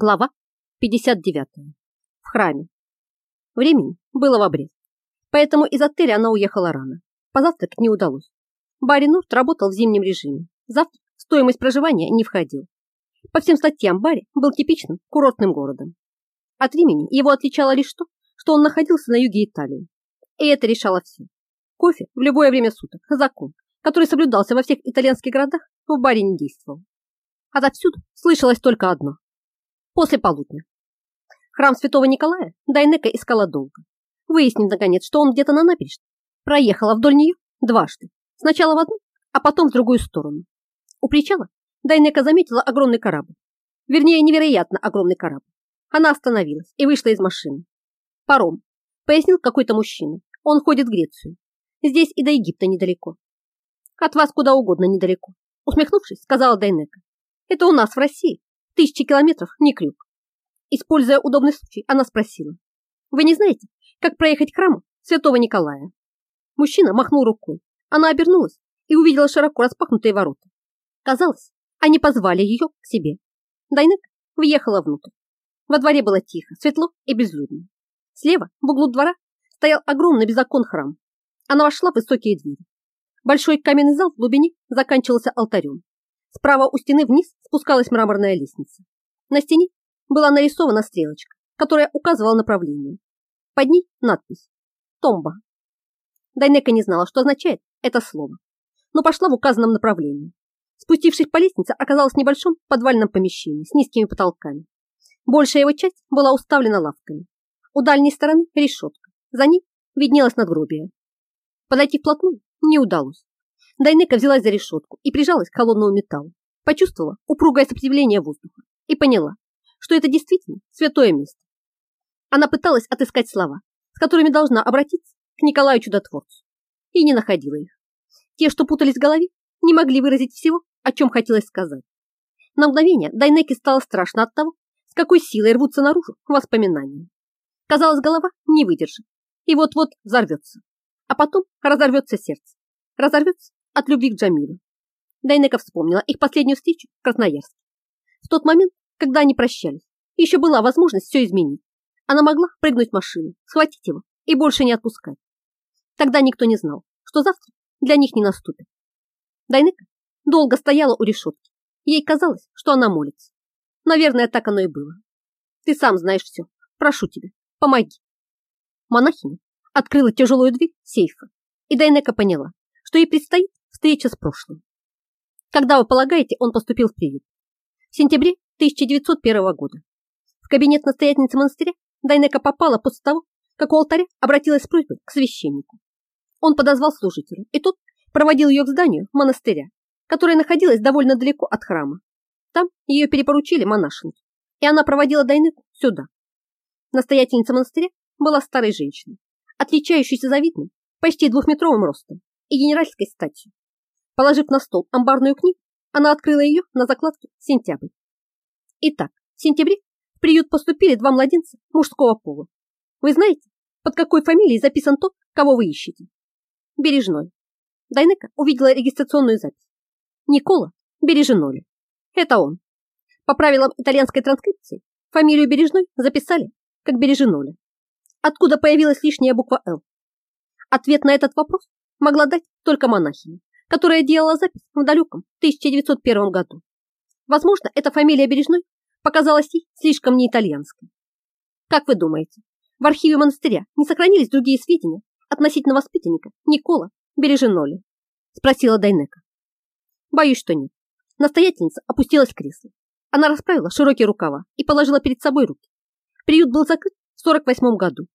Глава 59. В храме. Времени было в обрез, поэтому из отеля она уехала рано. Позавтракать не удалось. Барри Норт работал в зимнем режиме. Завтрак в стоимость проживания не входил. По всем статьям Барри был типичным курортным городом. От Римени его отличало лишь то, что он находился на юге Италии. И это решало все. Кофе в любое время суток – закон, который соблюдался во всех итальянских городах, в Барри не действовал. Отовсюду слышалось только одно после полудня. Храм святого Николая Дайнека искала долго. Выяснив, наконец, что он где-то на набережной, проехала вдоль нее дважды. Сначала в одну, а потом в другую сторону. У причала Дайнека заметила огромный корабль. Вернее, невероятно огромный корабль. Она остановилась и вышла из машины. Паром, пояснил какой-то мужчина. Он ходит в Грецию. Здесь и до Египта недалеко. От вас куда угодно недалеко. Усмехнувшись, сказала Дайнека. Это у нас в России Тысячи километров не крюк. Используя удобный случай, она спросила. Вы не знаете, как проехать к храму святого Николая? Мужчина махнул рукой. Она обернулась и увидела широко распахнутые ворота. Казалось, они позвали ее к себе. Дайнек въехала внутрь. Во дворе было тихо, светло и безлюдно. Слева, в углу двора, стоял огромный без храм. Она вошла в высокие двери. Большой каменный зал в глубине заканчивался алтарем. Справа у стены вниз спускалась мраморная лестница. На стене была нарисована стрелочка, которая указывала направление. Под ней надпись «Томба». Дайнека не знала, что означает это слово, но пошла в указанном направлении. Спустившись по лестнице, оказалась в небольшом подвальном помещении с низкими потолками. Большая его часть была уставлена лавками. У дальней стороны решетка, за ней виднелось надгробие. Подойти вплотную не удалось. Дайнека взялась за решетку и прижалась к холодному металлу. Почувствовала упругое сопротивление воздуха и поняла, что это действительно святое место. Она пыталась отыскать слова, с которыми должна обратиться к Николаю Чудотворцу, и не находила их. Те, что путались в голове, не могли выразить всего, о чем хотелось сказать. На мгновение Дайнеке стало страшно от того, с какой силой рвутся наружу воспоминания. Казалось, голова не выдержит и вот-вот взорвется, а потом разорвется сердце, разорвется от любви к Джамилю. Дайнека вспомнила их последнюю встречу в Красноярске. В тот момент, когда они прощались, еще была возможность все изменить. Она могла прыгнуть в машину, схватить его и больше не отпускать. Тогда никто не знал, что завтра для них не наступит. Дайнека долго стояла у решетки. Ей казалось, что она молится. Наверное, так оно и было. Ты сам знаешь все. Прошу тебя, помоги. Монахиня открыла тяжелую дверь сейфа, и Дайнека поняла, что ей предстоит встреча с прошлым. Когда вы полагаете, он поступил в приют? В сентябре 1901 года. В кабинет настоятельницы монастыря Дайнека попала после того, как у алтаря обратилась с просьбой к священнику. Он подозвал служителя, и тот проводил ее к зданию монастыря, которое находилось довольно далеко от храма. Там ее перепоручили монашенке, и она проводила Дайнеку сюда. Настоятельница монастыря была старой женщиной, отличающейся завидным, почти двухметровым ростом и генеральской статью. Положив на стол амбарную книгу, она открыла ее на закладке «Сентябрь». Итак, в сентябре в приют поступили два младенца мужского пола. Вы знаете, под какой фамилией записан тот, кого вы ищете? Бережной. Дайнека увидела регистрационную запись. Никола Береженоли. Это он. По правилам итальянской транскрипции фамилию Бережной записали как Береженоли. Откуда появилась лишняя буква «Л»? Ответ на этот вопрос могла дать только монахиня, которая делала запись в далеком 1901 году. Возможно, эта фамилия Бережной показалась ей слишком не итальянской. Как вы думаете, в архиве монастыря не сохранились другие сведения относительно воспитанника Никола Береженоли? Спросила Дайнека. Боюсь, что нет. Настоятельница опустилась в кресло. Она расправила широкие рукава и положила перед собой руки. Приют был закрыт в 48 году,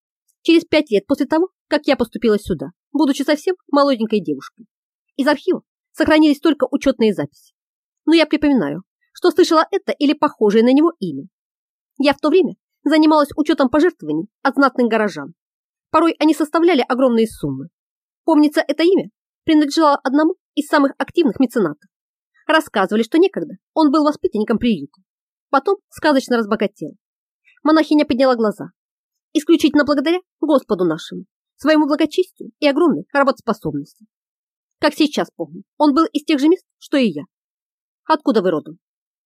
через пять лет после того, как я поступила сюда будучи совсем молоденькой девушкой. Из архива сохранились только учетные записи. Но я припоминаю, что слышала это или похожее на него имя. Я в то время занималась учетом пожертвований от знатных горожан. Порой они составляли огромные суммы. Помнится, это имя принадлежало одному из самых активных меценатов. Рассказывали, что некогда он был воспитанником приюта. Потом сказочно разбогател. Монахиня подняла глаза. Исключительно благодаря Господу нашему своему благочестию и огромной работоспособности. Как сейчас помню, он был из тех же мест, что и я. Откуда вы родом?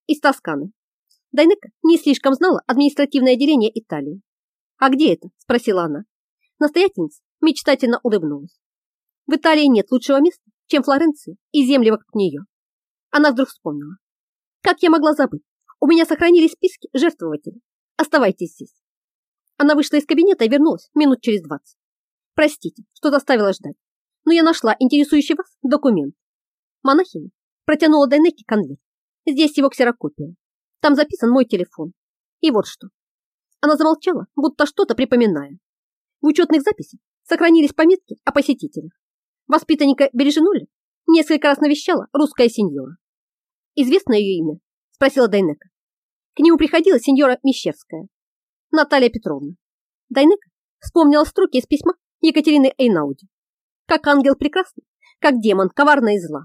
Из Тосканы. Дайнека не слишком знала административное отделение Италии. «А где это?» – спросила она. Настоятельница мечтательно улыбнулась. В Италии нет лучшего места, чем Флоренция и земли вокруг нее. Она вдруг вспомнила. Как я могла забыть? У меня сохранились списки жертвователей. Оставайтесь здесь. Она вышла из кабинета и вернулась минут через двадцать. Простите, что заставила ждать, но я нашла интересующий вас документ. Монахиня протянула Дайнеке конверт. Здесь его ксерокопия. Там записан мой телефон. И вот что. Она замолчала, будто что-то припоминая. В учетных записях сохранились пометки о посетителях. Воспитанника Бережинули несколько раз навещала русская сеньора. «Известно ее имя?» – спросила Дайнека. К нему приходила сеньора Мещерская, Наталья Петровна. Дайнека вспомнила строки из письма Екатерины Эйнауди. Как ангел прекрасный, как демон коварно и зла.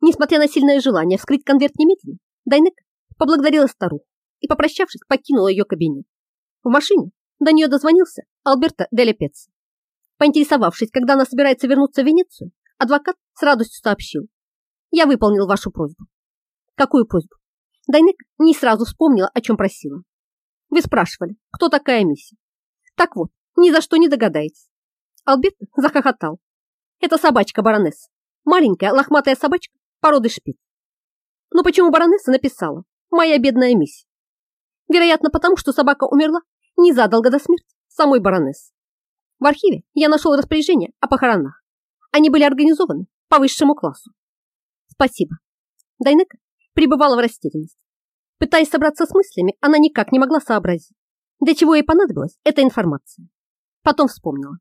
Несмотря на сильное желание вскрыть конверт немедленно, Дайнека поблагодарила старуху и, попрощавшись, покинула ее кабинет. В машине до нее дозвонился Альберто Деля Пецци. Поинтересовавшись, когда она собирается вернуться в Венецию, адвокат с радостью сообщил. Я выполнил вашу просьбу. Какую просьбу? Дайнек не сразу вспомнила, о чем просила. Вы спрашивали, кто такая миссия. Так вот, ни за что не догадаетесь. Альберт захохотал. Это собачка баронесса. Маленькая лохматая собачка породы шпиц. Но почему баронесса написала «Моя бедная миссия»? Вероятно, потому что собака умерла незадолго до смерти самой баронессы. В архиве я нашел распоряжение о похоронах. Они были организованы по высшему классу. Спасибо. Дайнека пребывала в растерянности. Пытаясь собраться с мыслями, она никак не могла сообразить, для чего ей понадобилась эта информация. Потом вспомнила.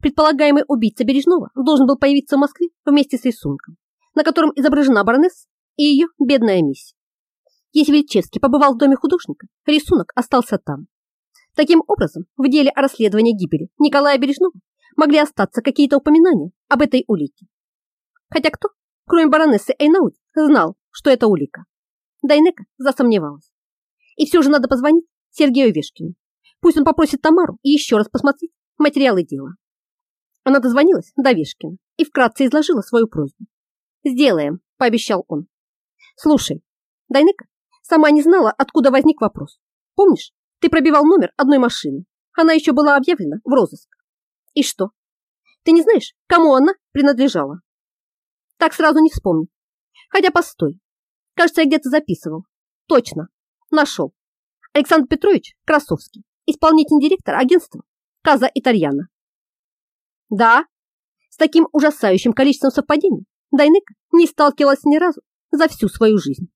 Предполагаемый убийца Бережного должен был появиться в Москве вместе с рисунком, на котором изображена баронесса и ее бедная миссия. Если Вельчевский побывал в доме художника, рисунок остался там. Таким образом, в деле о расследовании гибели Николая Бережного могли остаться какие-то упоминания об этой улике. Хотя кто, кроме баронессы Эйнаут, знал, что это улика? Дайнека засомневалась. И все же надо позвонить Сергею Вешкину. Пусть он попросит Тамару еще раз посмотреть материалы дела. Она дозвонилась до Вешкина и вкратце изложила свою просьбу. «Сделаем», – пообещал он. «Слушай, Дайнека сама не знала, откуда возник вопрос. Помнишь, ты пробивал номер одной машины. Она еще была объявлена в розыск. И что? Ты не знаешь, кому она принадлежала? Так сразу не вспомню. Хотя постой. Кажется, я где-то записывал. Точно. Нашел. Александр Петрович Красовский, исполнительный директор агентства Каза Итальяна. Да, с таким ужасающим количеством совпадений Дайнека не сталкивалась ни разу за всю свою жизнь.